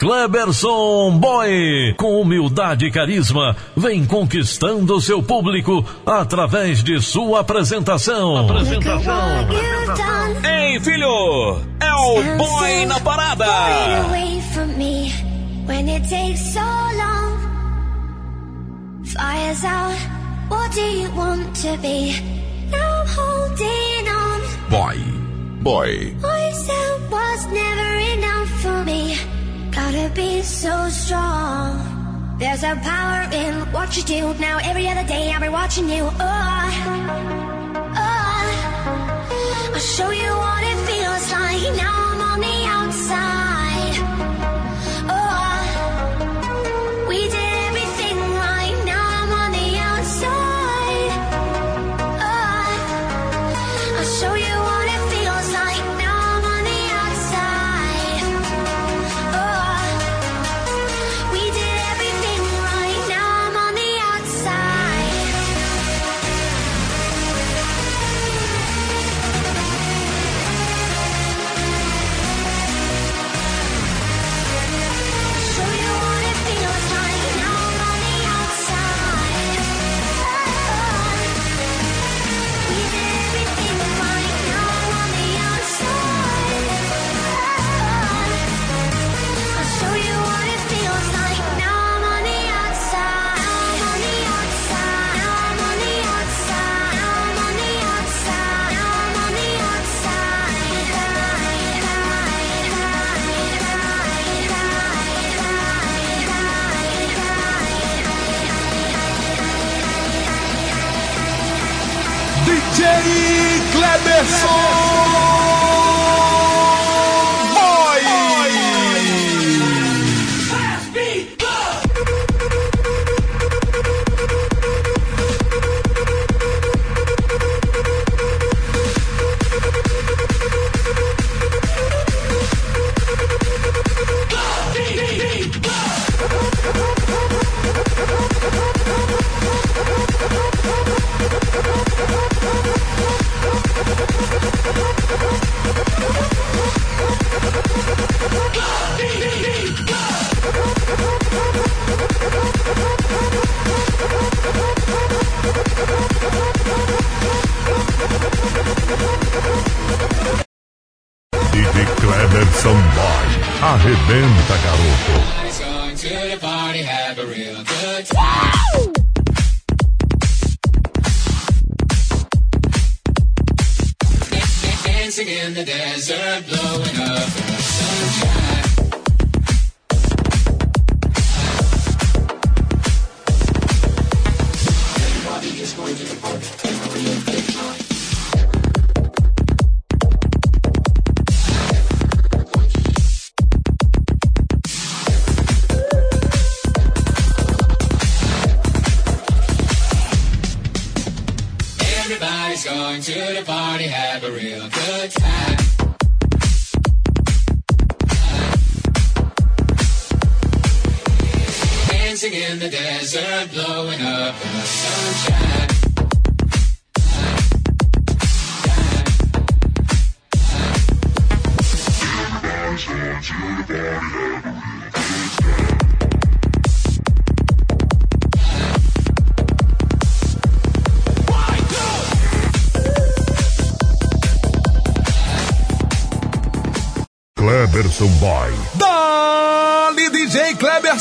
Kleberson Boy, com humildade e carisma, vem conquistando seu público através de sua apresentação. Apresentação. Ei, filho! É o Boy na parada! Fires out, what do you want to be? Now I'm holding on. Boy, boy. Myself was never enough for me. Gotta be so strong. There's a power in what you do. Now every other day I'll be watching you. Oh, oh. I'll show you what it feels like. Now I'm on the outside. Cleberson!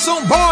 Cleberson Boy.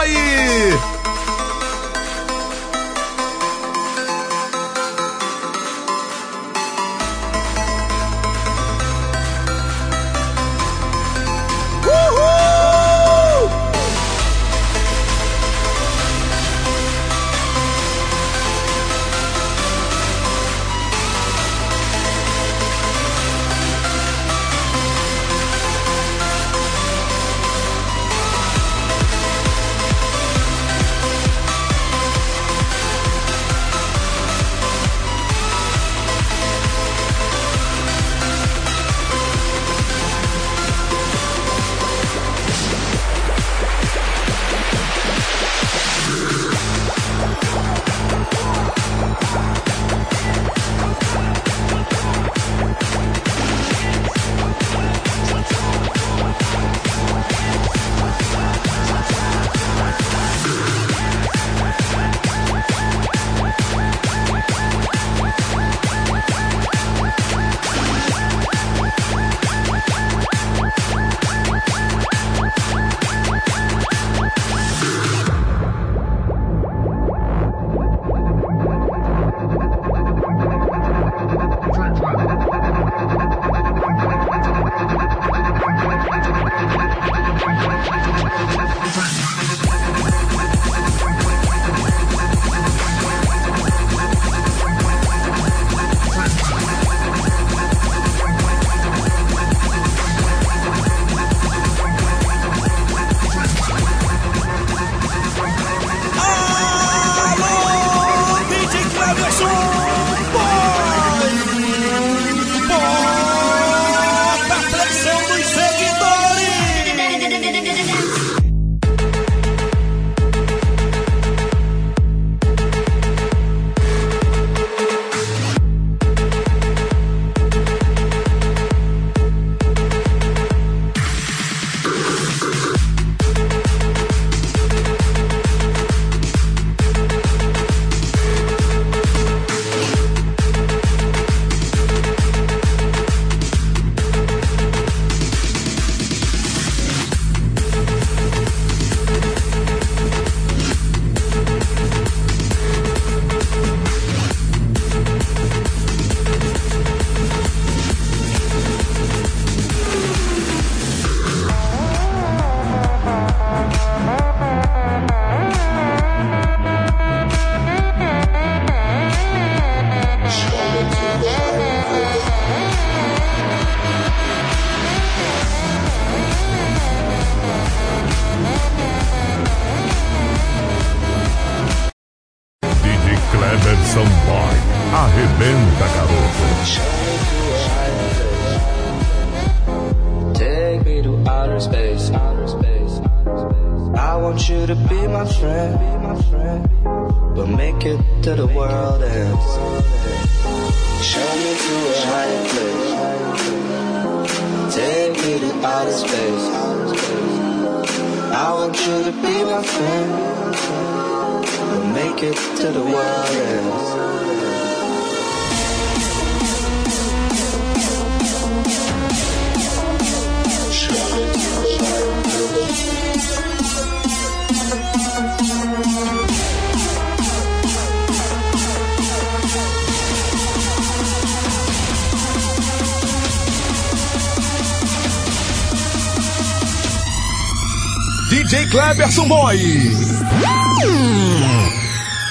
Cleberson Boy.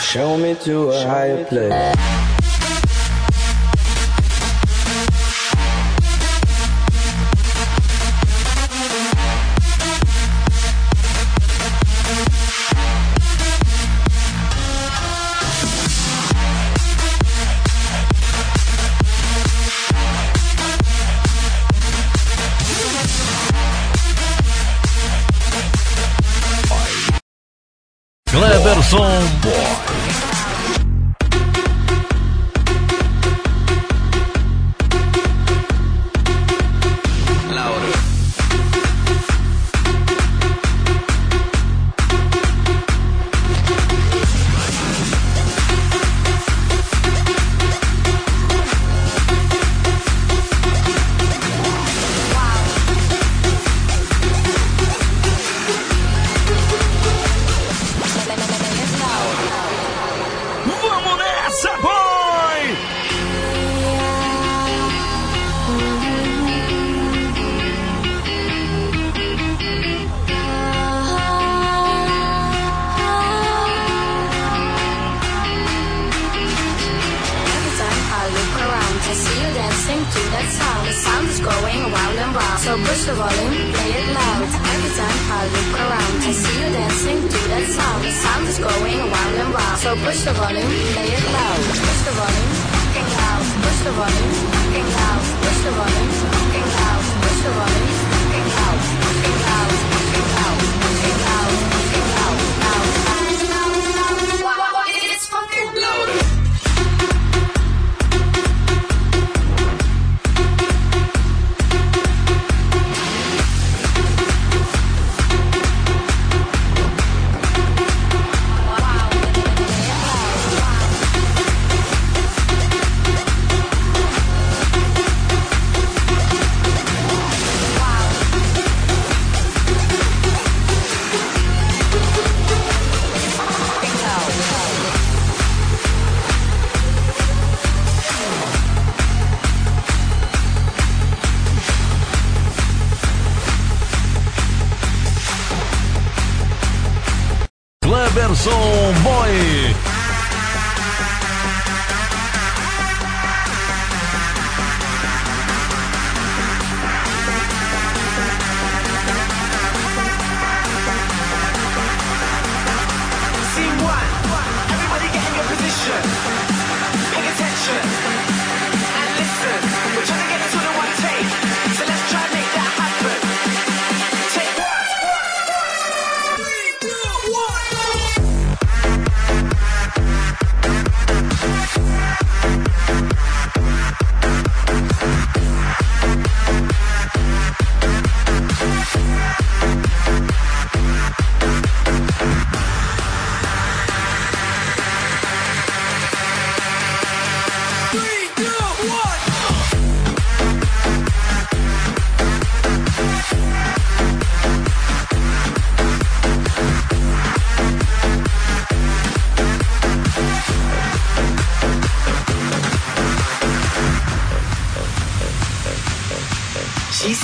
Show me to a higher place.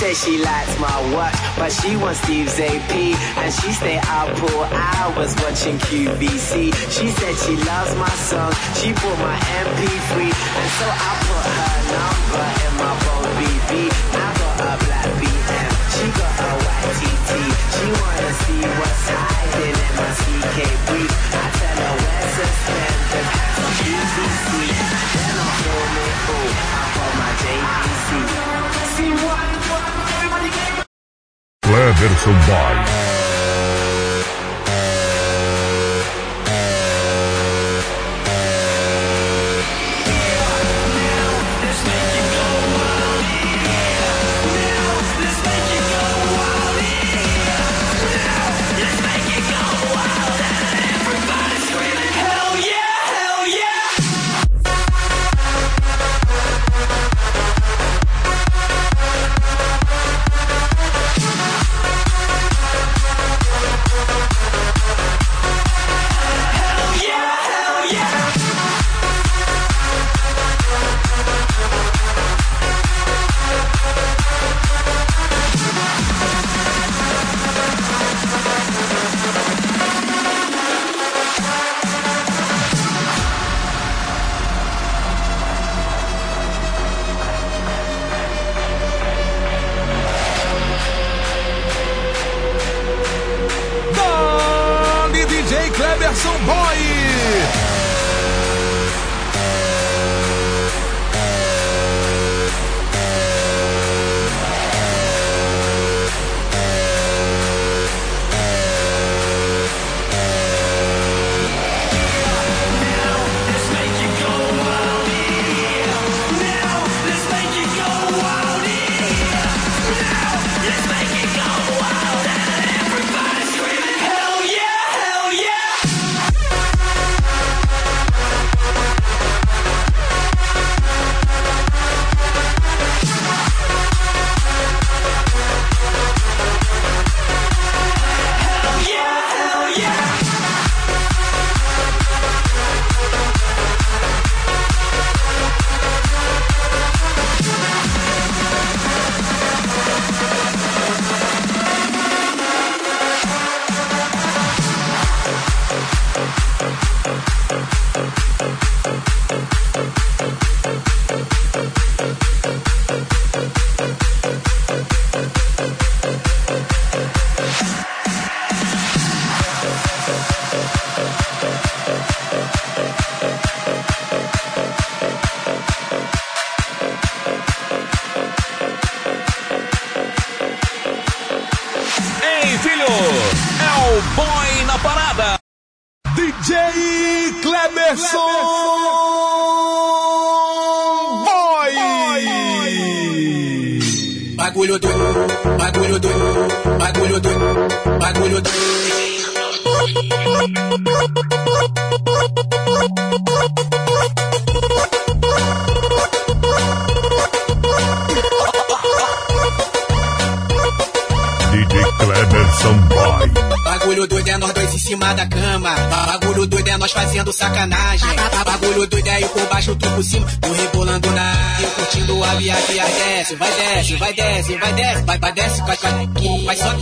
She likes my watch, but she wants Steve's AP. And she stay up for hours watching QVC. She said she loves my song, she bought my MP3. And so I put her number in my phone BB. I got a black BM, she got a white TT. She wanna see what's hiding in my CK brief. I tell her where's suspended, Cleverson Boy.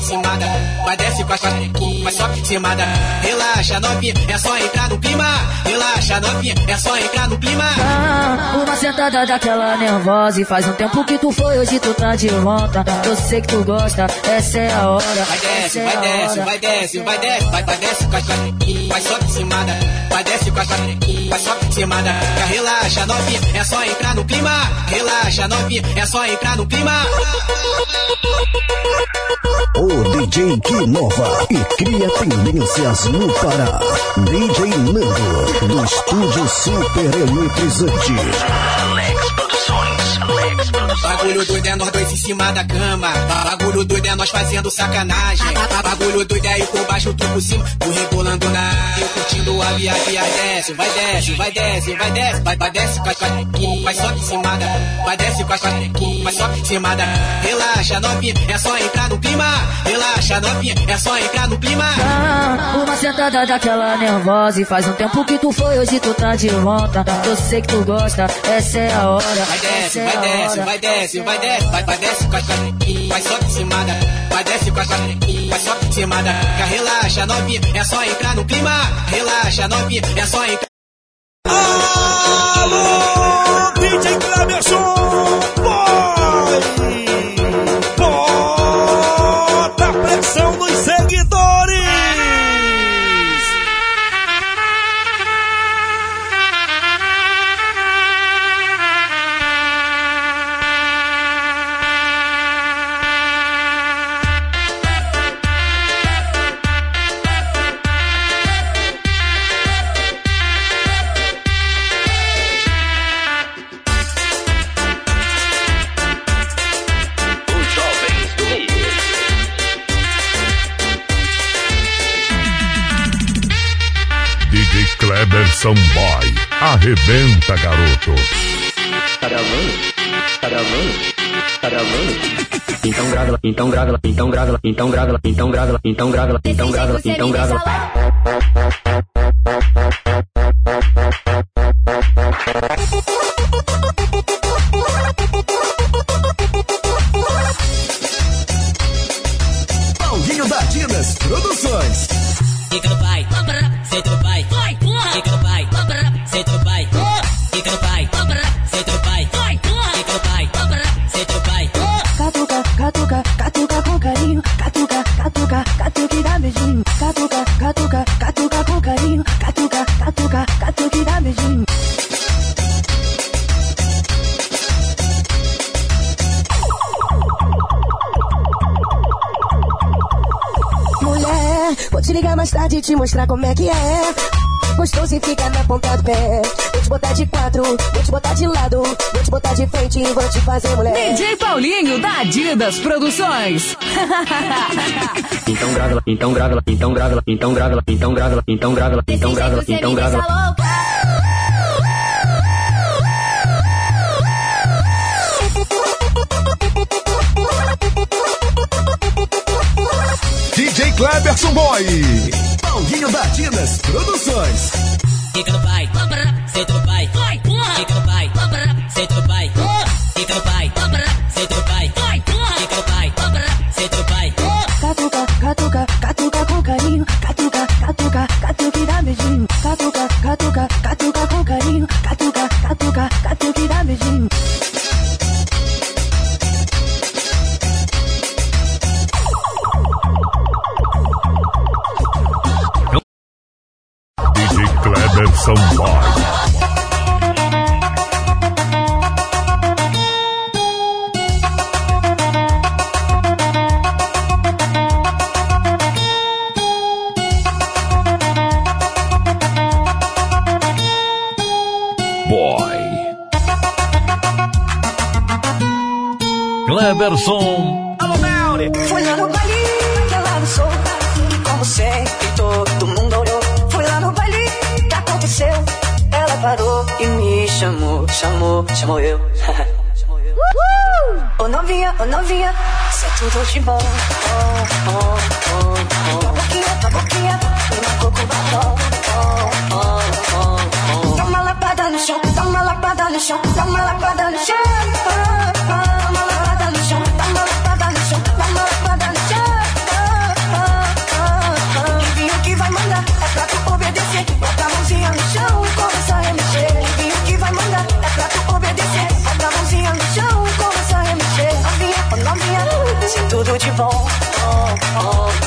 Cima Relaxa, novinha, é só entrar no clima. Relaxa, novinha, é só entrar no clima. Ah, uma sentada daquela nervosa. E faz um tempo que tu foi, hoje tu tá de volta. Eu sei que tu gosta, essa é a hora. Vai desce, vai desce, vai desce, vai desce, vai, vai desce com as vai só de cima Vai desce com as vai só de cima Relaxa, novinha, é só entrar no clima. Relaxa, novinha, é só entrar no clima. O DJ que inova e cria tendências no Pará. DJ Nando, do estúdio super eletrizante. Alex Produções, Alex Produções. Bagulho doido é nós dois em cima da cama. Bagulho doido é nós fazendo sacanagem. Bagulho doido é ir por baixo, tu por cima. Tu rebolando na eu curtindo a viagem. Desce, vai desce, vai desce, vai desce. Vai, vai desce com as vai só de cima da. Vai desce com as vai só de cima da. Relaxa, novinha, é só entrar no clima. Relaxa, novinha, é só entrar no clima. Ah, uma sentada daquela nervosa. E faz um tempo que tu foi, hoje tu tá de volta. Eu sei que tu gosta, essa é a hora. Vai desce, vai desce, vai desce, vai desce. Vai, vai desce com as vai só de cima da. Vai desce com as vai só de cima da. Relaxa, novinha, é só entrar no clima. Relaxa, novinha, é só entrar. Alô, DJ Anderson Boy. Arrebenta, garoto. Caravana, caravana, caravana. Então grava. Então grava, então grava, então grava, então grava, então grava, então grava, então grava, então grava. mostrar como é que é. Gostoso e fica na ponta do pé. Vou te botar de quatro, vou te botar de lado, vou te botar de frente e vou te fazer mulher. DJ Paulinho da Adidas Produções. então grava, então grava, então grava, então grava, então grava, então grava, então grava, então grava. DJ Cleberson Boy. Batidas Produções. Fica no pai, no pai. Fica no pai. lapada no chão, dá uma lapada no chão. Dá no chão, dá no chão, dá no chão. Quem viu que vai mandar é pra tu obedecer. Bota a mãozinha no chão e começa a mexer. Quem viu que vai mandar é pra tu obedecer. Bota a mãozinha no chão e começa a mexer. Novinha, novinha, se tudo de bom. Oh, oh.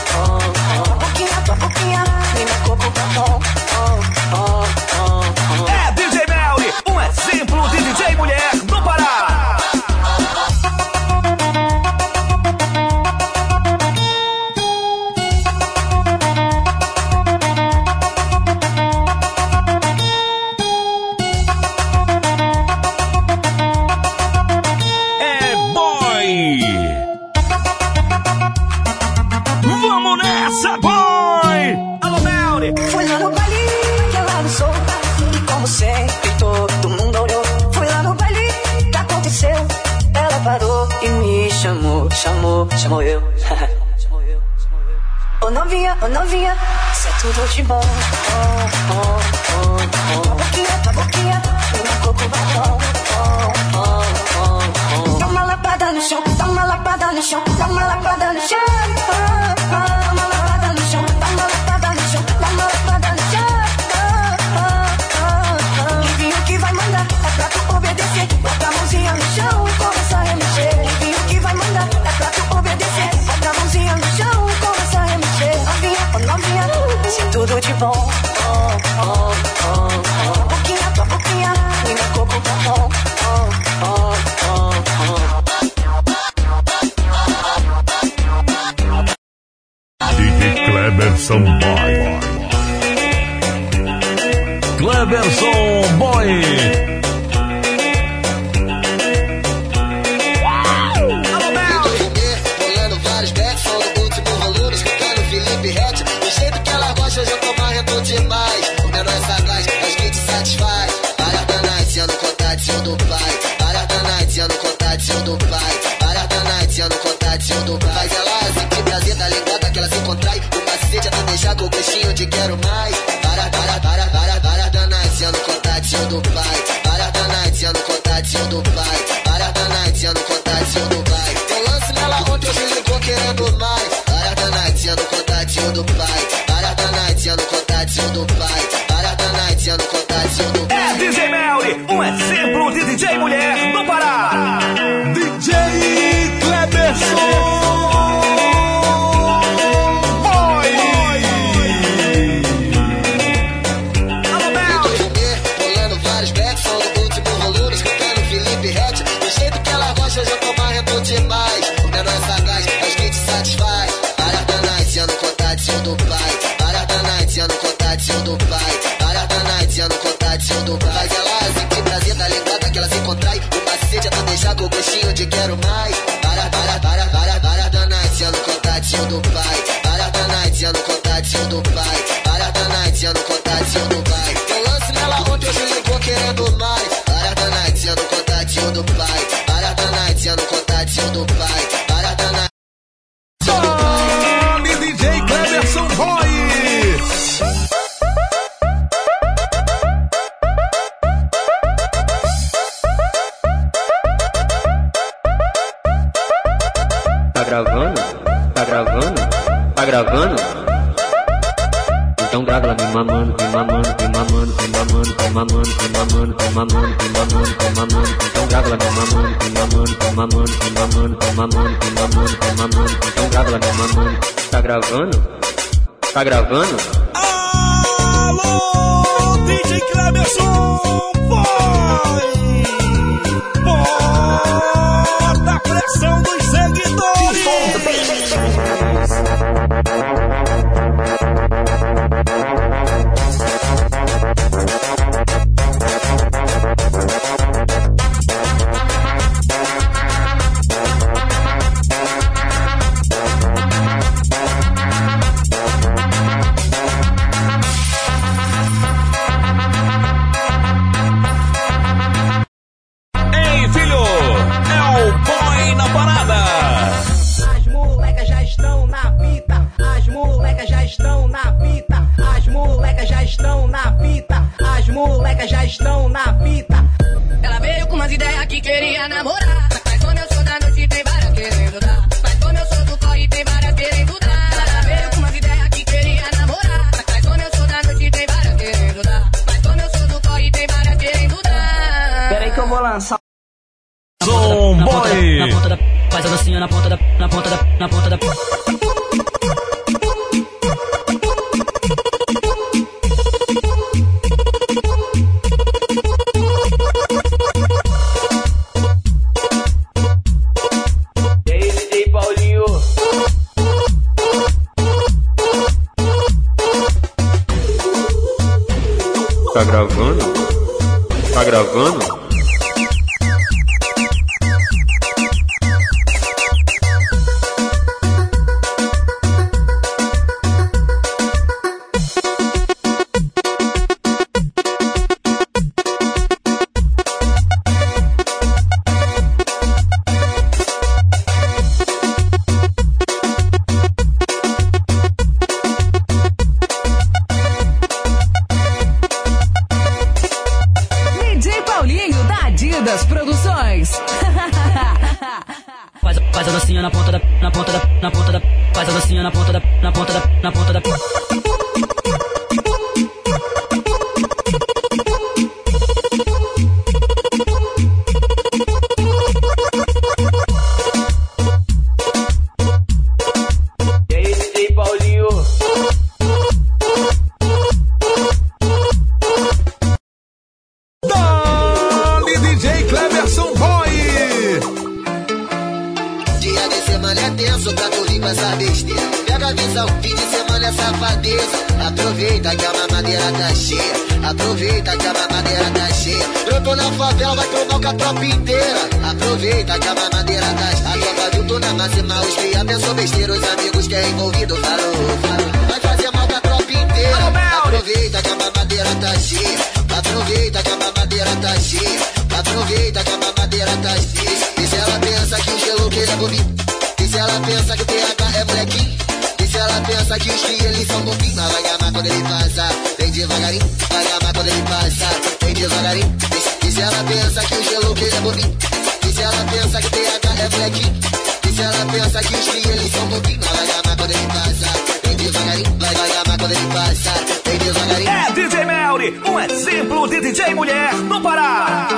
偷偷去梦。Cleberson! do pai. Para da night, no contatinho do pai. Para da night, no contatinho do pai. Faz ela sentir prazer, tá ligada que ela se contrai. O macete é tu deixar com o gostinho de quero mais. Para, para, para, para, para da night, no contatinho do pai. Para da night, no contatinho do pai. Para da night, no contatinho do pai. Eu lance nela ontem, hoje ligou querendo mais. Para da night, no contatinho do pai. Para da night, no contatinho do pai. Para da night, no contatinho do pai. É DJ Melly, um exemplo de DJ mulher no Pará. DJ Tá gravando? com essa besteira. Pega a visão, fim de semana é safadeza. Aproveita que a mamadeira tá cheia. Aproveita que a mamadeira tá cheia. Brotou na favela, vai provocar a tropa inteira. Aproveita que a mamadeira tá cheia. A tropa viu tô na máxima, os fia pensou besteira. Os amigos que é envolvido falou, falou. Vai fazer mal pra tropa inteira. Aproveita que a mamadeira tá cheia. Aproveita que a mamadeira tá cheia. Aproveita que a mamadeira tá cheia. E se ela pensa que o gelou que ele é bonito. E se ela pensa que o ph é molequinho? E se ela pensa que os que são pouquinho? Mas vai amar quando ele passa, vem devagarinho. Vai amar quando ele passa, vem devagarinho. E se ela pensa que o gelo que ele é bobinho? E se ela pensa que o ph é molequinho? E se ela pensa que os que são pouquinho? Mas vai amar quando ele passa, vem devagarinho. Vai, vai amar quando ele passa, vem devagarinho. É DJ Melry, um exemplo de DJ mulher no Pará.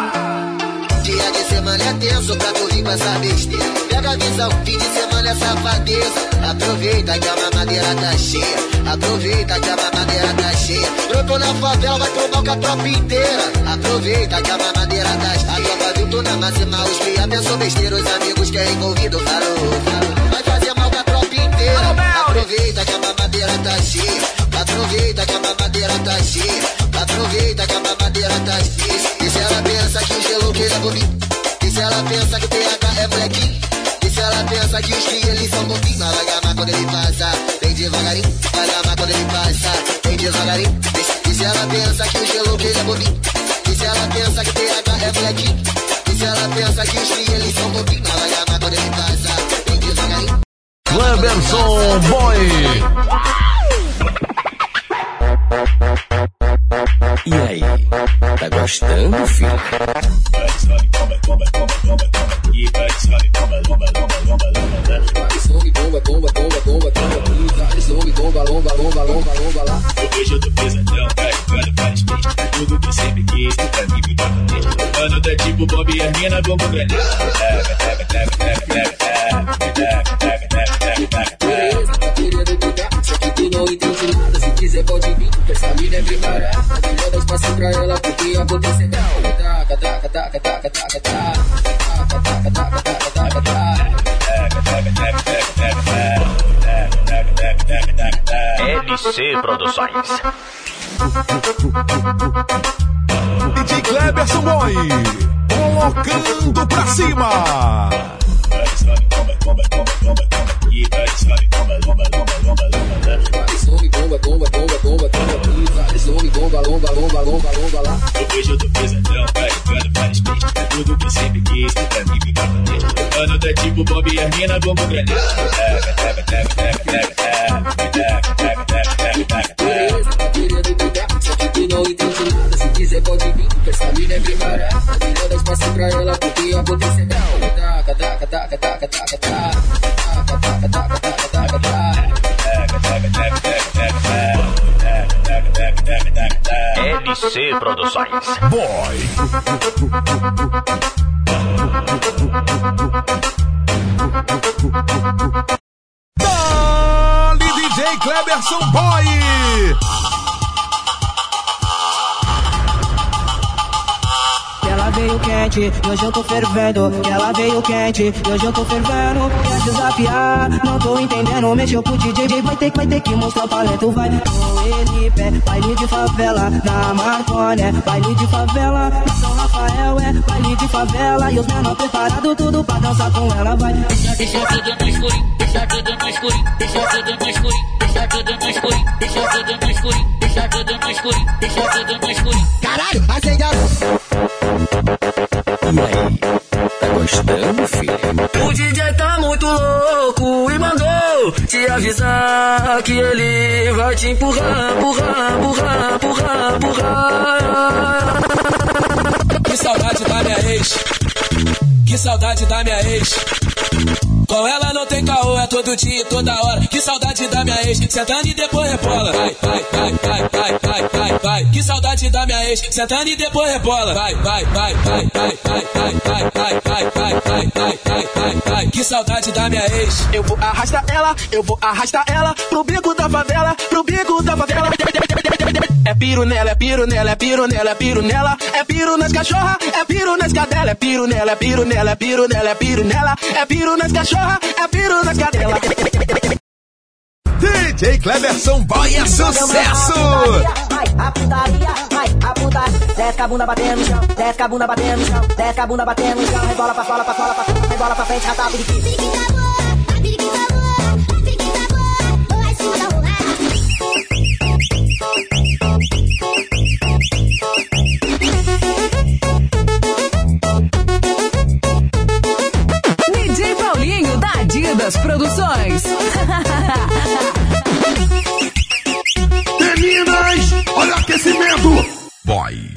Dia de semana é tenso pra tu rir com essa besteira. Pega a visão, fim de semana é safadeza. Aproveita que a mamadeira tá cheia. Aproveita que a mamadeira tá cheia. Brotou na favela, vai tomar com a tropa inteira. Aproveita que a mamadeira tá cheia. A tropa viu tu na máxima, os cria pensou besteira. Os amigos que é envolvido falou, falou. Vai fazer mal com a tropa inteira. Aproveita que a mamadeira tá cheia. Aproveita que a mamadeira tá cheia. Aproveita que a mamadeira tá cheia. E se ela pensa que o gelo que é bobinho? E se ela pensa que o PH é molequinho? Se ela pensa que cria eles são bobinhos? Ela vai gamar quando ele passa, vem devagarinho. Vai gamar quando ele passa, vem devagarinho. E, se ela pensa que o gelo que é bobinho? E se ela pensa que PH é molequinho? E se ela pensa que cria eles são bobinhos? Ela vai gamar quando ele passa, vem devagarinho. Cleberson Boy. E aí, tá gostando, filho? Bomba querendo brincar, só que tu não entende nada. Se quiser pode vir, porque essa mina é preparada. Pra ela, porque a potência é grau. Taca, taca, taca, taca, taca, taca. Taca, taca, taca, taca, taca, taca. LC Produções. DJ Cleberson Boy, colocando pra cima. Some, bomba, bomba, bomba, bomba, bomba. Some, bomba, bomba, bomba, bomba, bomba lá. Hoje eu tô pesadão, carregando vários peixes. Tudo que eu sempre quis, tu pra mim virou contexto. Mano, tá tipo Bob e a mina, bomba taca, taca, taca, taca, taca, taca, taca, taca, taca. Beleza, tá querendo brincar, só que tu não entende nada. Se quiser pode vir, porque essa mina é preparada. Melhor dar espaço pra ela, porque potência é grau. Taca, taca, taca, taca, taca, taca. Taca, LC Produções. Boy. Dali DJ Cleberson Boy. Quente, e hoje eu tô fervendo. Ela veio quente, e hoje eu tô fervendo. Quer desafiar? Não tô entendendo. Mexeu pro DJ, vai ter, vai ter que mostrar o talento. Vai com ele, pé, baile de favela. Na Marconi, baile de favela. Na São Rafael é baile de favela. E os menores preparados tudo pra dançar com ela. Vai. Deixa, deixa tudo no escurinho, deixa tudo no escurinho, deixa tudo no escurinho, deixa tudo no escurinho, deixa tudo no escurinho, deixa tudo no escurinho, deixa tudo no escurinho. Caralho, acende a E aí, tá gostando, filho? O DJ tá muito louco e mandou te avisar que ele vai te empurrar, empurrar, empurrar, empurrar, empurrar. Que saudade da minha ex. Que saudade da minha ex. Com ela não tem caô, é todo dia e toda hora. Que saudade da minha ex, sentando e depois rebola. Vai, vai, vai, vai, vai, vai, vai, vai. Que saudade da minha ex, sentando e depois rebola. Vai, vai, vai, vai, vai, vai, vai, vai, vai, vai, vai, vai, vai, vai, vai, vai. Que saudade da minha ex. Eu vou arrastar ela, eu vou arrastar ela pro bico da favela, pro bico da favela. É piro nela, é piro nela, é piro nela, é piro nela, é piro nas cachorra, é piro nas cadela, é piro nela, é piro nela, é piro nela, é piro nela, é piro nas cachorra, é piro nas cadela. DJ Cleberson Boy é sucesso. Vai, a putaria, vai, a putaria. Desce a bunda batendo no chão, desce a bunda batendo no chão, desce a bunda batendo no chão, rebola pra fora, pra fora, pra fora, rebola pra frente, rata, periquita. DJ Paulinho da Adidas Produções. Meninas, olha o aquecimento. Boy.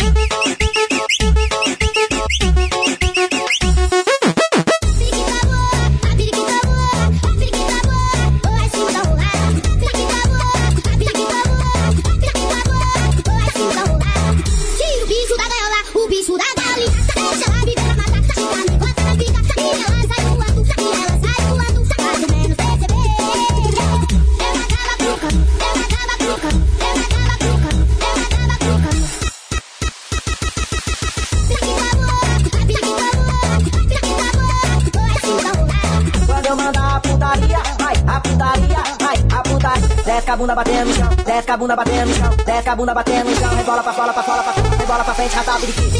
A bunda batendo no chão, desce a bunda batendo no chão, desce a bunda batendo no chão, rebola pra fora, pra fora, pra fora, rebola pra frente, rata, periquita.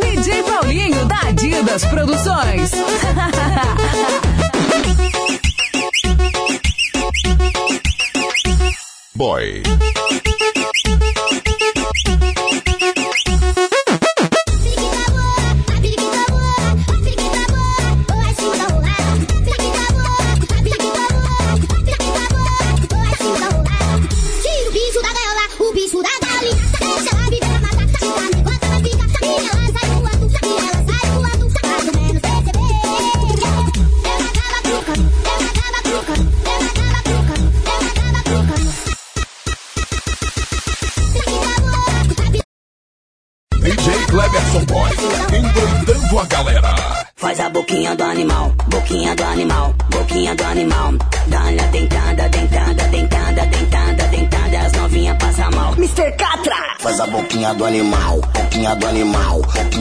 DJ Paulinho da Adidas Produções. Boy.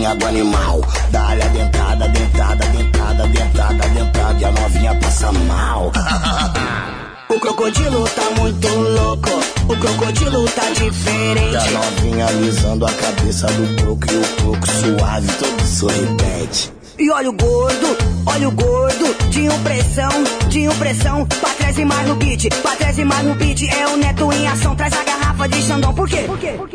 Boquinha do animal. Dá-lhe a dentada, dentada, dentada, dentada, dentada. E a novinha passa mal. O crocodilo tá muito louco, o crocodilo tá E a diferente. novinha alisando a cabeça do coco e o coco suave, todo sorridente. E olha o gordo, olha o gordo, de impressão, de impressão. Pra trás e mais no beat, pra trás e mais no beat. É o neto em ação, traz a garrafa de Xandão. Por quê? Por quê? Por quê?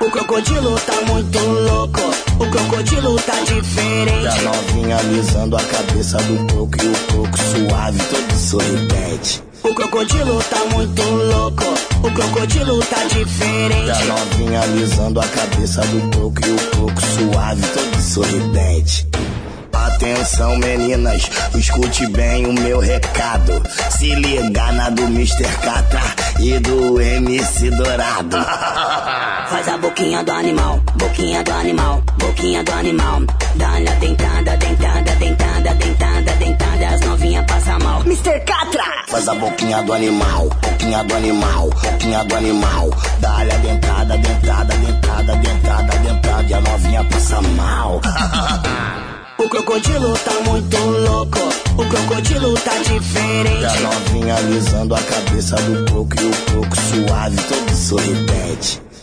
O crocodilo tá muito louco, o crocodilo tá diferente. novinha alisando a cabeça do coco e o coco suave, todo sorridente. O crocodilo tá muito louco, o crocodilo tá diferente. novinha alisando a cabeça do coco e o coco suave, todo sorridente. Atenção meninas, escute bem o meu recado. Se ligar na do Mr. Catra e do MC Dourado. Faz a boquinha do animal, boquinha do animal, boquinha do animal. Dá-lhe a dentada, dentada, dentada, dentada, dentada. As novinhas passam mal. Mr. Catra! Faz a boquinha do animal, boquinha do animal, boquinha do animal. Dá-lhe a dentada, dentada, dentada, dentada, dentada. E a novinha passa mal. O crocodilo tá muito louco, o crocodilo tá E a diferente. novinha alisando a cabeça do coco e o coco suave, todo sorridente.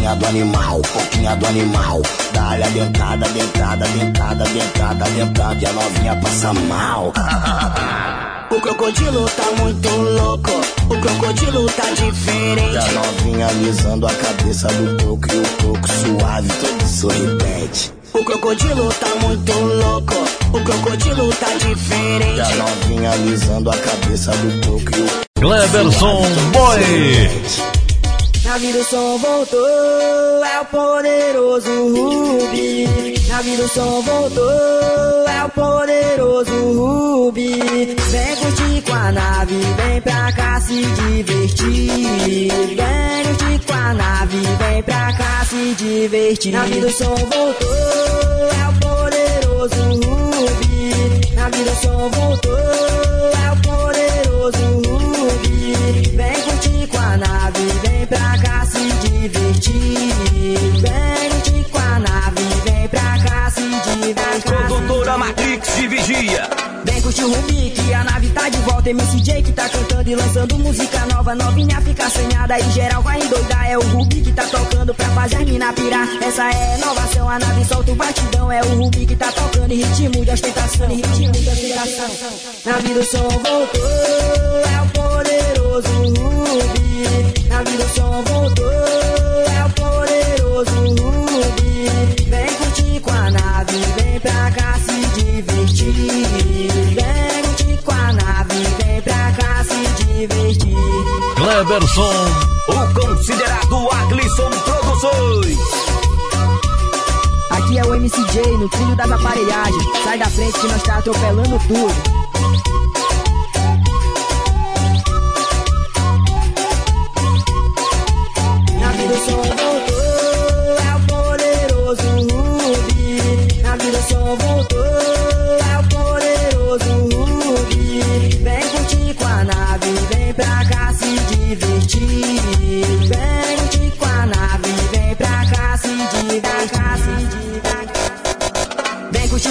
do animal, boquinha do animal. Dá-lhe a dentada, dentada, dentada, dentada, dentada. E a novinha passa mal. O crocodilo tá muito louco, o crocodilo tá E a diferente. novinha alisando a cabeça do coco e o coco suave, todo sorridente. O crocodilo tá muito louco, o crocodilo tá E a diferente. novinha alisando a cabeça do coco e o Cleverson Boy. Na vida o som voltou, é o poderoso Rubi. Na vida o som voltou, é o poderoso Rubi. Vem curtir com a nave, vem pra cá se divertir. Vem curtir com a nave, vem pra cá se divertir. Na vida o som voltou, é o poderoso Rubi. Na vida o som voltou, é o poderoso Rubi. Pra cá se divertir. Vem com a nave, vem pra cá se divertir. Produtora Matrix de Vigia. Vem curtir o Rubi que a nave tá de volta, MCJ que tá cantando e lançando música nova. Novinha fica assanhada e geral vai endoidar. É o Rubi que tá tocando pra fazer as mina pirar. Essa é inovação, a nave solta o batidão. É o Rubi que tá tocando em ritmo de ostentação. Em ritmo de ostentação. Na vida o som voltou, é o poderoso Rubi. Vida o som voltou, é o poderoso Rubi. Vem curtir com a nave, vem pra cá se divertir. Vem curtir com a nave, vem pra cá se divertir. Kleberson, o considerado Aglisson Produções. Aqui é o MCJ no trilho das aparelhagens. Sai da frente que nós tá atropelando tudo.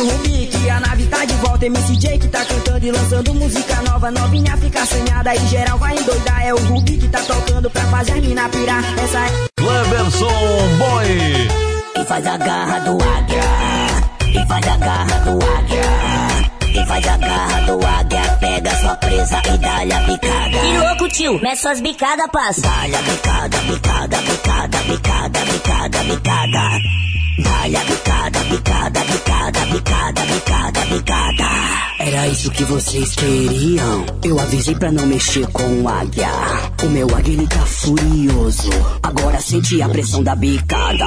O Rubi, que a nave tá de volta. MCJ que tá cantando e lançando música nova. Novinha fica assanhada e geral vai endoidar. É o Rubi que tá tocando pra fazer as mina pirar. Essa é. Kleberson Boy. E faz a garra do águia. E faz a garra do águia. E faz a garra do águia. Pega sua presa e dá-lhe a picada. Que louco, tio, mete suas bicadas, passa. Dá-lhe a picada, picada, picada, picada, picada, picada. Dá-lhe a picada, picada, picada, picada, picada, picada. Era isso que vocês queriam? Eu avisei pra não mexer com o águia. O meu águia ele tá furioso. Agora sente a pressão da bicada.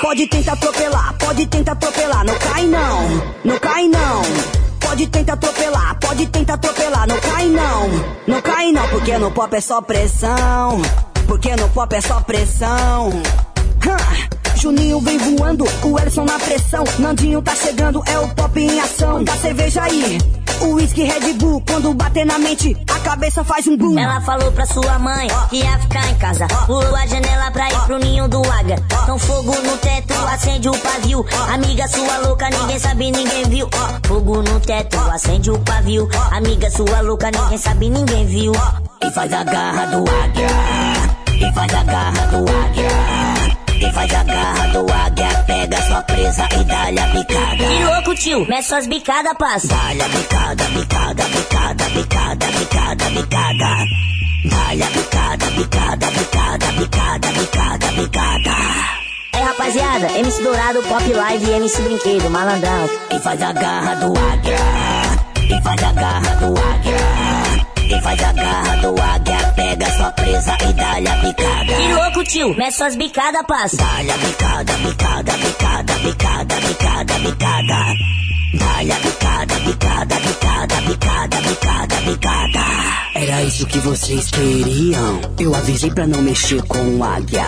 Pode tentar atropelar, pode tentar atropelar. Não cai não, não cai não. Pode tentar atropelar, pode tentar atropelar. Não cai não, não cai não. Porque no pop é só pressão. Porque no pop é só pressão. Hã. Juninho vem voando, o Ellison na pressão. Nandinho tá chegando, é o pop em ação. Da cerveja aí, o whisky Red Bull. Quando bater na mente, a cabeça faz um boom. Ela falou pra sua mãe que ia ficar em casa. Pulou a janela pra ir pro ninho do águia. Então fogo no teto, acende o pavio. Amiga sua louca, ninguém sabe, ninguém viu. Fogo no teto, acende o pavio. Amiga sua louca, ninguém sabe, ninguém viu. E faz a garra do águia. E faz a garra do águia. E faz a garra do águia. Pega sua presa e dá-lhe a picada. Que louco, tio, mete suas bicadas, passa. Dá-lhe a picada, picada, picada, picada, picada, picada. Dá-lhe a picada, picada, picada, picada, picada, picada. É, rapaziada, MC Dourado, Pop Live e MC Brinquedo, malandrão. E faz a garra do águia. E faz a garra do águia. E faz a garra do águia. Pega sua presa e dá-lhe a picada. Que louco, tio, mete suas bicadas, passa. Dá-lhe a picada, picada, picada, picada, picada, picada. Dá-lhe a picada, picada, picada, picada, picada, picada. Era isso que vocês queriam? Eu avisei pra não mexer com o águia.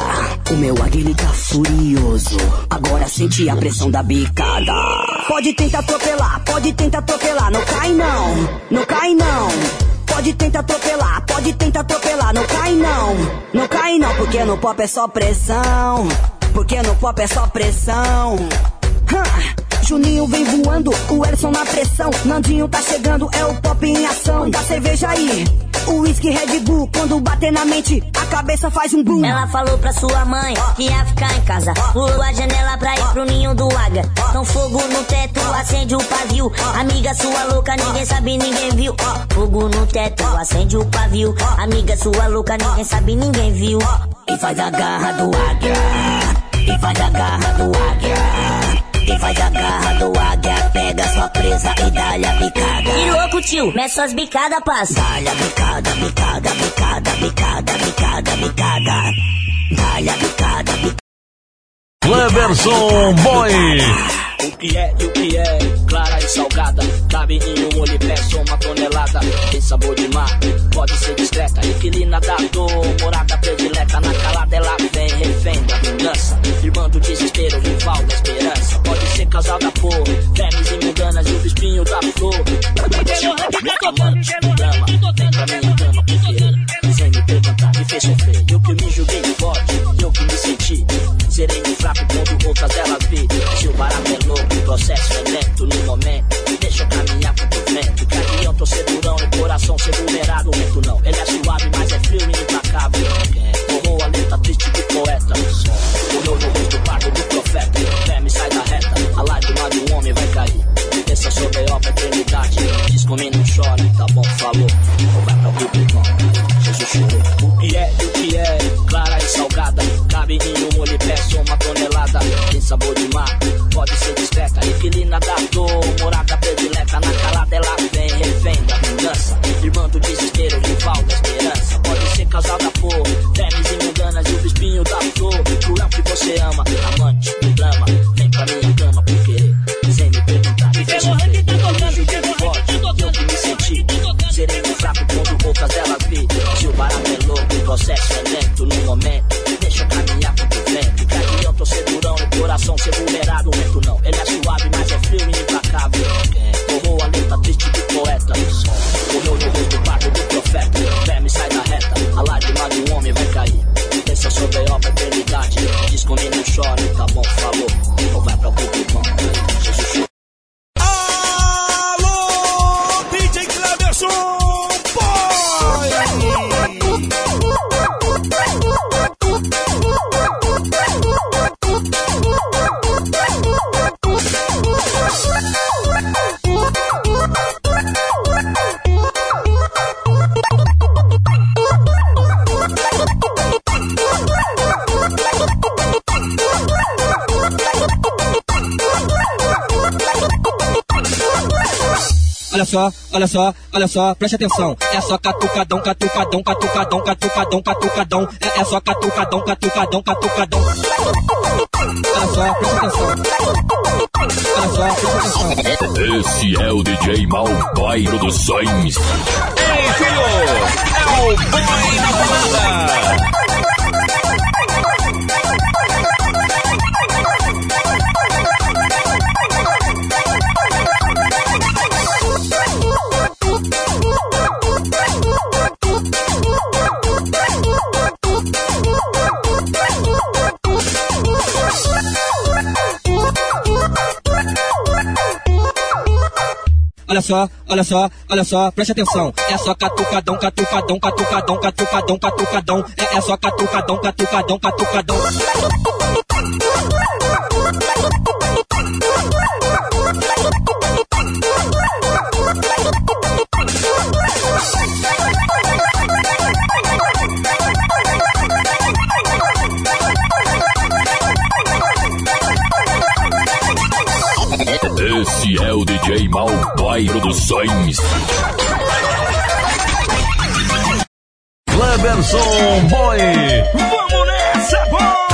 O meu águia ele tá furioso. Agora sente a pressão da bicada. Pode tentar atropelar, pode tentar atropelar. Não cai não, não cai não. Pode tentar atropelar, pode tentar atropelar. Não cai não, não cai não. Porque no pop é só pressão. Porque no pop é só pressão. Juninho vem voando, o Ellison na pressão. Nandinho tá chegando, é o pop em ação. Da cerveja aí, o whisky Red Bull. Quando bater na mente, a cabeça faz um boom. Ela falou pra sua mãe que ia ficar em casa. Pulou a janela pra ir pro ninho do águia. Então fogo no teto, acende o pavio. Amiga sua louca, ninguém sabe, ninguém viu. Fogo no teto, acende o pavio. Amiga sua louca, ninguém sabe, ninguém viu. E faz a garra do águia. E faz a garra do águia. E faz a garra do águia. Pega sua presa e dá-lhe a picada. Que louco, tio, mete suas bicadas, passa. Dá-lhe a picada, picada, picada, picada, picada, picada. Dá-lhe a picada, picada. Kleberson Boy. O que é e o que é, clara e salgada. Cabe em um olho e peço uma tonelada. Tem sabor de mar, pode ser discreta. Inquilina da dor, morada predileta. Na calada ela vem, refém da vingança. olha só, preste atenção. É só catucadão, catucadão, catucadão, catucadão, catucadão. É, é só catucadão, catucadão, catucadão. Olha só, preste atenção. Olha só, preste atenção. Esse é o DJ Malboy Produções. Ei, filho! É o boy da balada! só, olha só, olha só, preste atenção. É só catucadão, catucadão, catucadão, catucadão, catucadão. É, é só catucadão, catucadão, catucadão. Mal Pai Produções. Cleberson Boy. Vamos nessa, boy!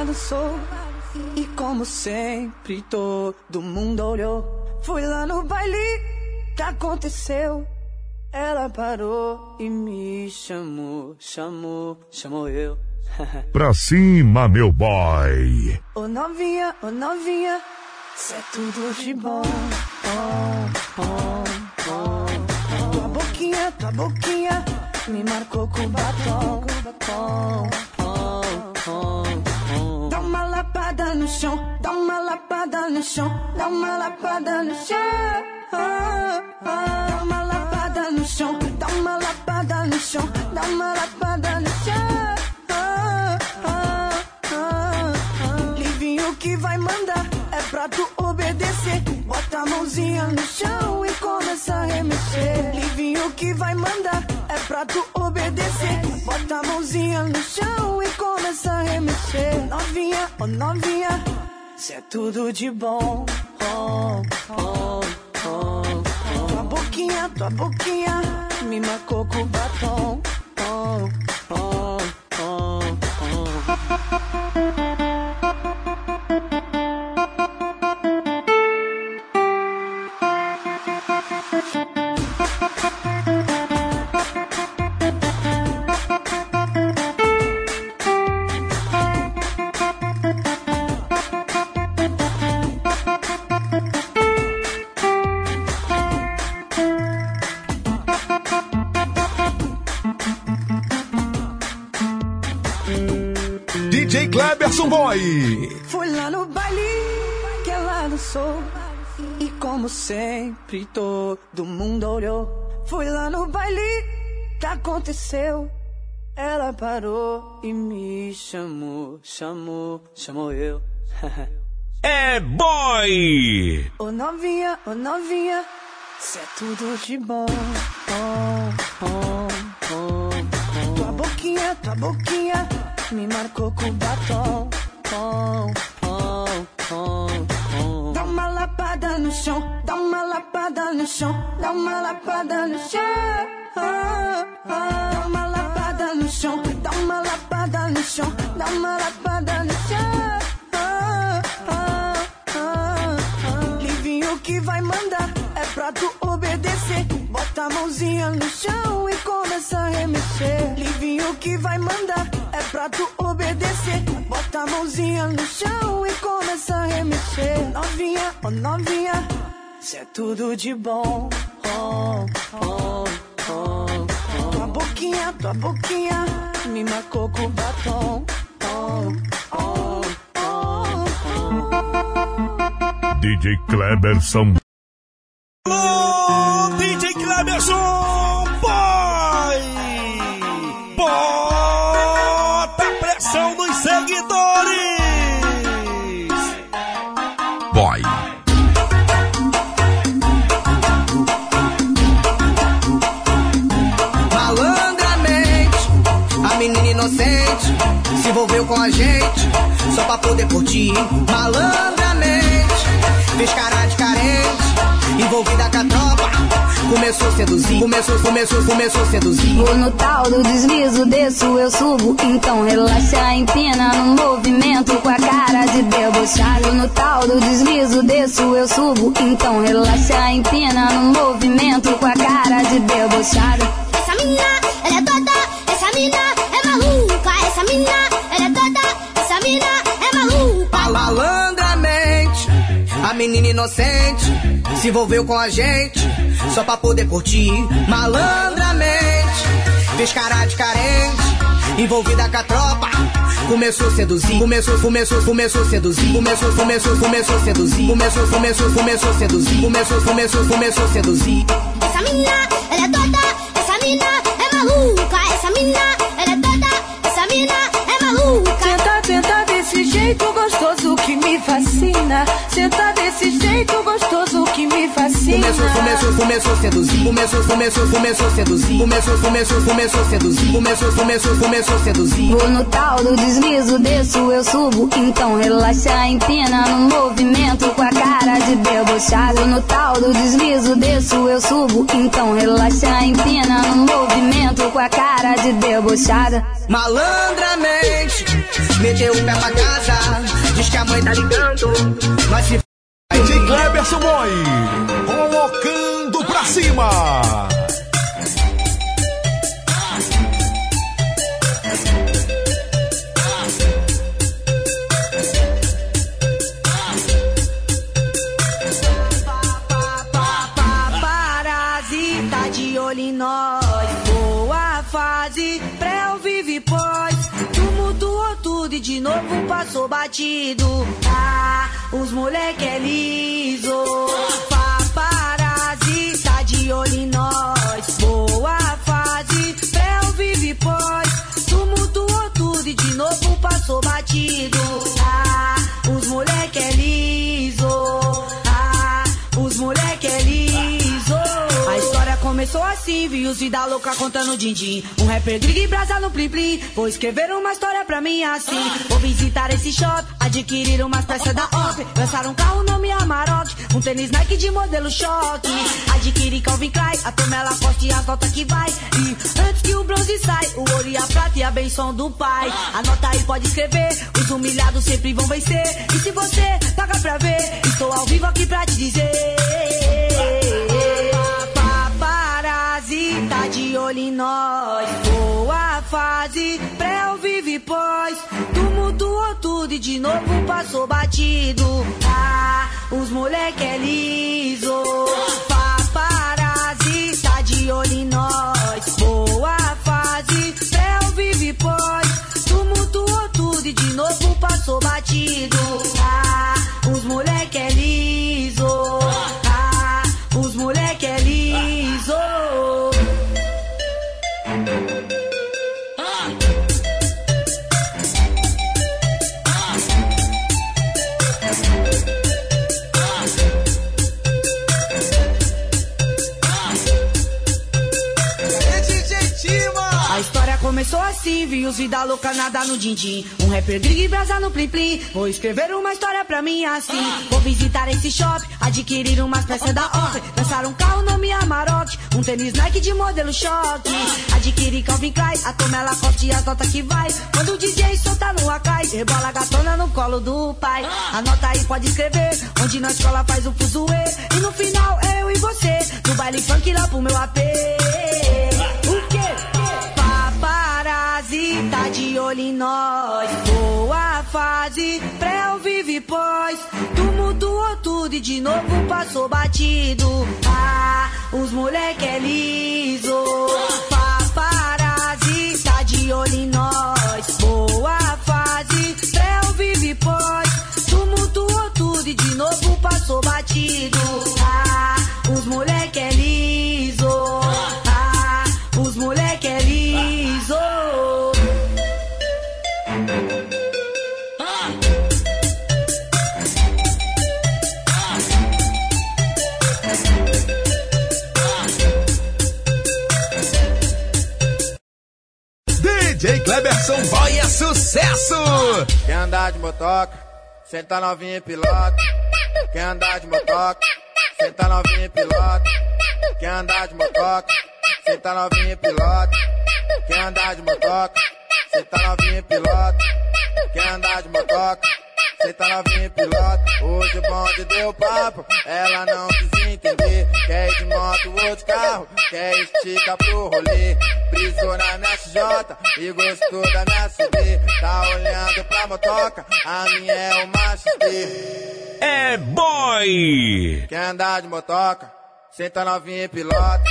Lado sou. E como sempre, todo mundo olhou. Fui lá no baile, que aconteceu? Ela parou e me chamou, chamou, chamou eu. Pra cima, meu boy. Ô novinha, ô novinha, cê é tudo de bom. Oh, oh, oh. Tua boquinha, tua boquinha, me marcou com batom. Dá uma lapada no chão, dá uma lapada no chão, dá uma lapada no chão. Dá uma lapada no chão, dá uma lapada no chão, dá uma lapada no chão. Livinho que vai mandar é pra tu obedecer. Bota a mãozinha no chão e começa a remexer. Livinho que vai mandar é pra tu obedecer. Bota a mãozinha no chão e começa a remexer. Novinha, oh novinha, cê é tudo de bom. Oh, oh, oh, oh. Tua boquinha, tua boquinha, me marcou com batom. Oh, oh, oh, DJ Boy. Fui lá no baile que ela dançou. E como sempre, todo mundo olhou. Fui lá no baile que aconteceu. Ela parou e me chamou, chamou, chamou eu. É boy! Ô novinha, ô novinha, cê é tudo de bom. Oh, oh, oh, oh. Tua boquinha, tua boquinha, me marcou com batom. Dá uma lapada no chão, dá uma lapada no chão, dá uma lapada no chão. Dá uma lapada no chão, dá uma lapada no chão, dá uma lapada no chão. Livinho que vai mandar Mãozinha no chão e começa a remexer. Livinho que vai mandar é pra tu obedecer. Bota a mãozinha no chão e começa a remexer. Novinha, oh novinha, cê é tudo de bom. Oh, oh, oh. Tua boquinha, tua boquinha, me marcou com batom. DJ Kleberson. Alô, DJ Kleberson Boy! Bota pressão nos seguidores! Boy. Malandramente, a menina inocente se envolveu com a gente só pra poder curtir. Malandramente, fez cara de carente, envolvida com a tropa. Começou a seduzir, começou, começou, começou a seduzir. Vou no tal do deslizo, desço, eu subo. Então relaxa, empina no movimento com a cara de debochado. No tal do deslizo, desço, eu subo. Então relaxa, empina no movimento com a cara de debochado. Essa mina, ela é toda, essa mina é maluca. Essa mina, ela é toda, essa mina é maluca. A menina inocente se envolveu com a gente só pra poder curtir. Malandramente, fez cara de carente, envolvida com a tropa. Começou a seduzir, começou, começou, começou a seduzir, começou, começou, começou a seduzir, começou, começou, começou a seduzir, começou, começou, começou a seduzir. Essa mina, ela é toda, essa mina é maluca. Essa mina, ela é toda, essa mina é maluca. Senta, senta desse jeito gostoso fascina. Senta desse jeito gostoso que me fascina. Começou, começou, começou a seduzir. Começou, começou, começou seduzir. Começou, começou, começou a seduzir. Começou, começou, começou seduzir. Vou no tal do deslizo, desço, eu subo. Então relaxa, empina no movimento com a cara de debochado. No tal do deslizo, desço, eu subo. Então relaxa, empina no movimento com a cara de debochada. Malandramente, meteu o pé pra casa, diz que a mãe tá ligando. Nós se DJ Kleberson Boy, colocando pra cima. Paparazzi novo passou batido. Ah, os moleque é liso. Assim, vi os louca contando din-din. Um rapper grig brasa no plim plim. Vou escrever uma história pra mim assim. Vou visitar esse shop, adquirir umas peças da OP. Lançar um carro nome Amarok, um tênis Nike de modelo choque. Adquirir Calvin Klein, a Tomela Poste e a volta que vai. E antes que o bronze sai, o ouro e a prata e a benção do pai. Anota aí, pode escrever. Os humilhados sempre vão vencer. E se você paga pra ver, estou ao vivo aqui pra te dizer. Tá de olho em nós. Boa fase, pré ou vive pós. Tumultuou tudo e de novo passou batido. Ah, os moleque é liso. Paparazzi tá de olho em nós. Boa fase, pré ou vive pós. Tumultuou tudo e de novo passou batido. Assim, vi os vida louca nada no din-din. Um rapper grig e brasa no plim plim. Vou escrever uma história pra mim assim. Vou visitar esse shop, adquirir umas peças da OP. Lançar um carro nome Amarok, um tênis Nike de modelo choque. Adquirir Calvin Klein, a Tomela Coste e as notas que vai. Quando o DJ solta no Akai, rebola a gatona no colo do pai. Anota aí, pode escrever, onde na escola faz o fuzuê. E no final eu e você, no baile funk lá pro meu AP. O quê? Paparazzi tá de olho em nós. Boa fase, pré ou vive pós. Tumultuou tudo e de novo passou batido. Ah, os moleque é liso. Paparazzi tá de olho em nós. Boa fase, pré ou vive pós. Tumultuou tudo e de novo passou batido. DJ Kleberson Boy é sucesso! Quer andar de motoca, senta novinha e pilota. Quer andar de motoca, senta novinha e pilota. Quer andar de motoca, senta novinha e pilota. Quer andar de motoca, senta novinha e pilota. Quer andar de motoca, senta novinha e pilota. Hoje o bonde deu papo, ela não quis entender. Quer ir de moto ou de carro, quer estica pro rolê. Brisou na minha XJ e gostou da minha CD. Tá olhando pra motoca, a minha é uma XT. É boy! Quer andar de motoca, senta novinha e pilota.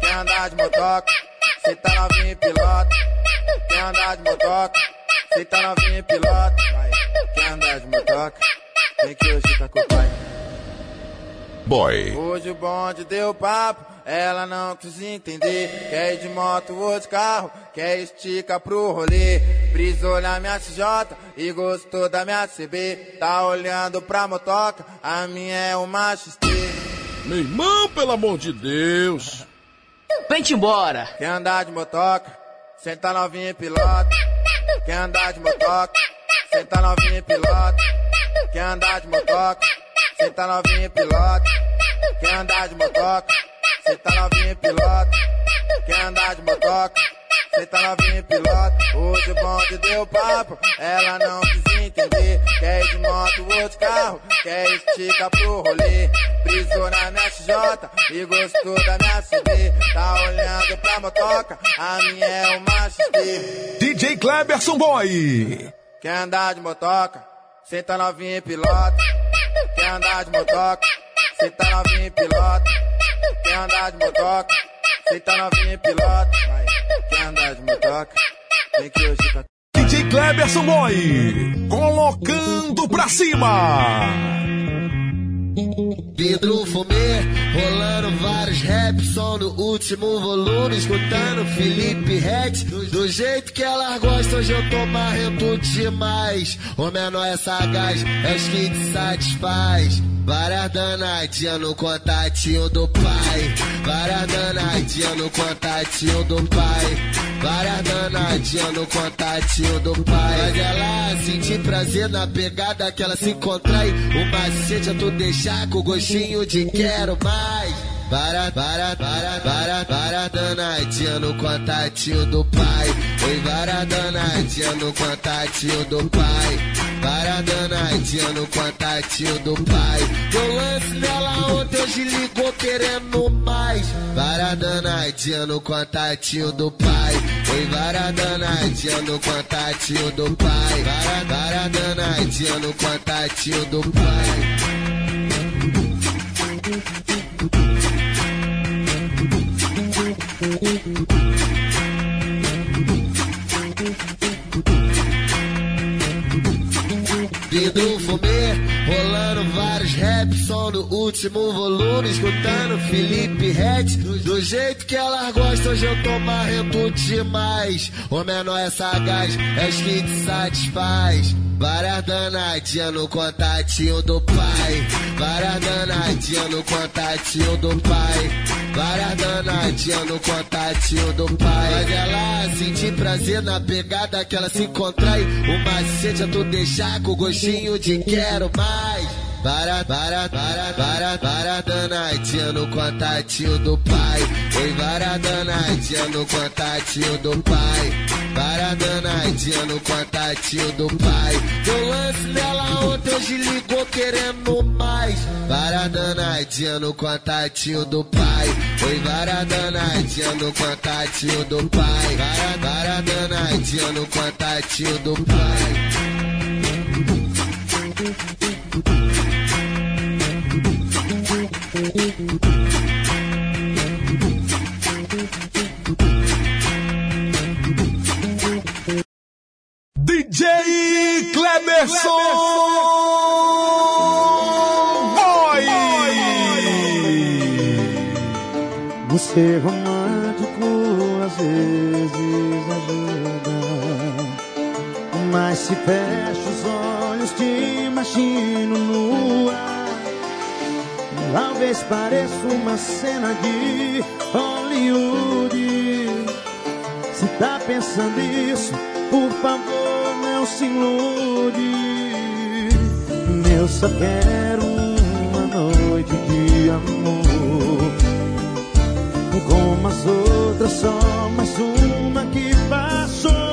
Quer andar de motoca, senta novinha e pilota. Quer andar de motoca, senta novinha pilota. Vai. Quer andar de motoca, vem que hoje tá com o pai. Boy. Hoje o bonde deu papo, ela não quis entender. Quer ir de moto ou de carro, quer estica pro rolê. Brisou na minha CJ e gostou da minha CB. Tá olhando pra motoca, a minha é uma XT. Meu irmão, pelo amor de Deus. Vem-te embora. Quer andar de motoca, senta novinha e pilota. Quer andar de motoca, senta novinha e pilota. Quer andar de motoca, senta novinha e pilota. Quer andar de motoca, senta novinha e pilota. Quer andar de motoca, Senta novinha e pilota. Hoje o bonde deu papo, ela não quis entender. Quer ir de moto ou de carro, quer estica pro rolê. Brisou na minha XJ e gostou da minha CD. Tá olhando pra motoca, a minha é uma XT. DJ Kleberson Boy. Quer andar de motoca? Senta novinha e pilota. Quer andar de motoca? Senta novinha e pilota. Quer andar de motoca? Senta novinha e pilota. Quer andar de motoca? Vem que hoje tá DJ Kleberson Boy. Colocando pra cima. Pedro Fumê, rolando vários raps, som no último volume, escutando Felipe Ret. Do, do jeito que elas gostam, hoje eu tô marrento demais. O menor é sagaz, é os que te satisfaz. Várias danadinhas no contatinho do pai. Várias danadinhas no contatinho do pai. Várias danadinhas no contatinho do pai. Mas ela sentir prazer na pegada que ela se contrai. O macete é tu deixar com gostinho de quero mais. Para, para, para, para, para, danadinha no contatinho do pai. Oi, para, danadinha no contatinho do pai. Para, danadinha no contatinho do pai. Deu lance nela ontem, hoje ligou querendo mais. Para, danadinha no contatinho do pai. Oi, para, danadinha no contatinho do pai. Para, para, danadinha no contatinho do pai. Pedro raps, som no último volume, escutando Felipe Ret. Do, do jeito que elas gostam, hoje eu tô marrento demais. O menor é sagaz, é que te satisfaz. Várias danadinhas no contatinho do pai. Várias danadinhas no contatinho do pai. Várias danadinhas no contatinho do pai. Mas ela sentir prazer na pegada que ela se contrai. O macete é tu deixar com gostinho de quero mais. Para, para, para, para, para, danadinha no contatinho do pai. Oi, para, danadinha no contatinho do pai. Para, danadinha no contatinho do pai. Deu lance nela ontem, hoje ligou querendo mais. Para, danadinha no contatinho do pai. Oi, para, danadinha no contatinho do pai. Para, para, danadinha no contatinho do pai. DJ Kleberson Boy. Você romântico às vezes ajuda, mas se fecha imagino nua. Talvez pareça uma cena de Hollywood. Se tá pensando isso, por favor, não se ilude. Eu só quero uma noite de amor. Como as outras, só mais uma que passou.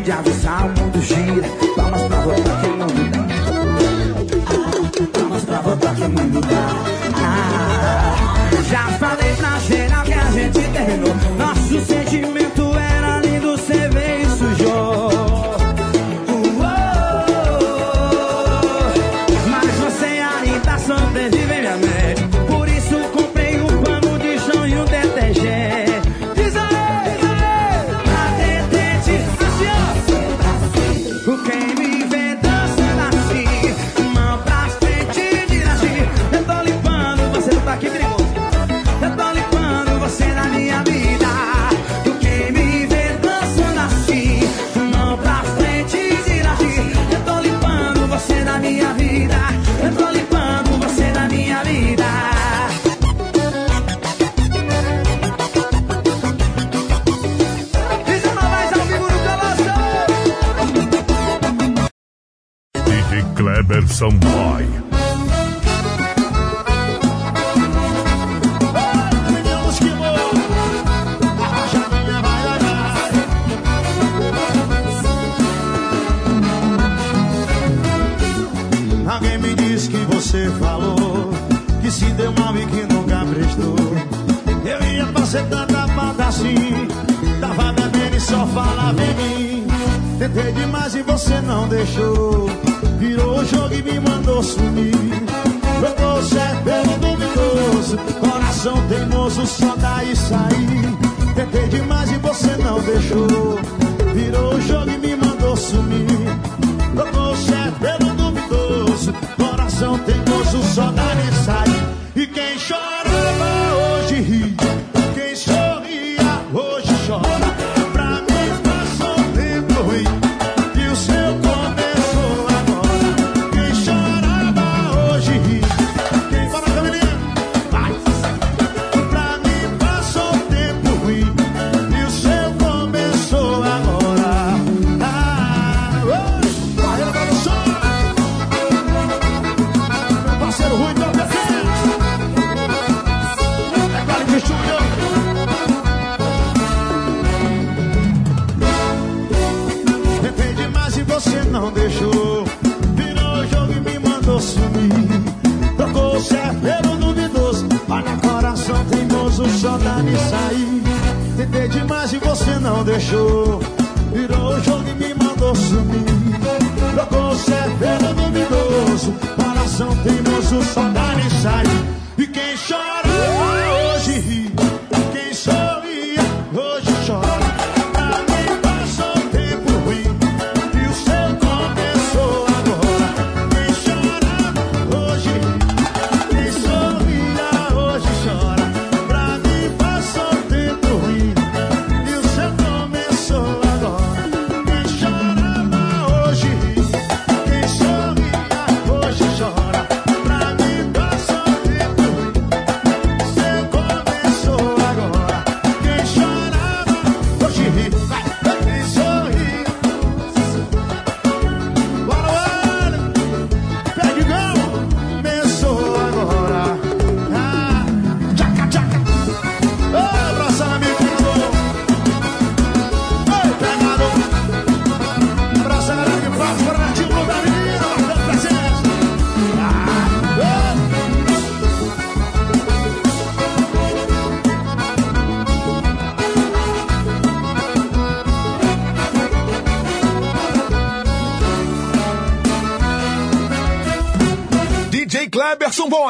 De avisar, o mundo gira.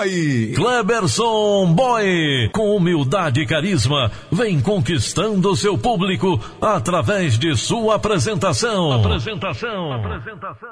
Boy. Cleberson Boy, com humildade e carisma, vem conquistando seu público através de sua apresentação. Apresentação. Apresentação.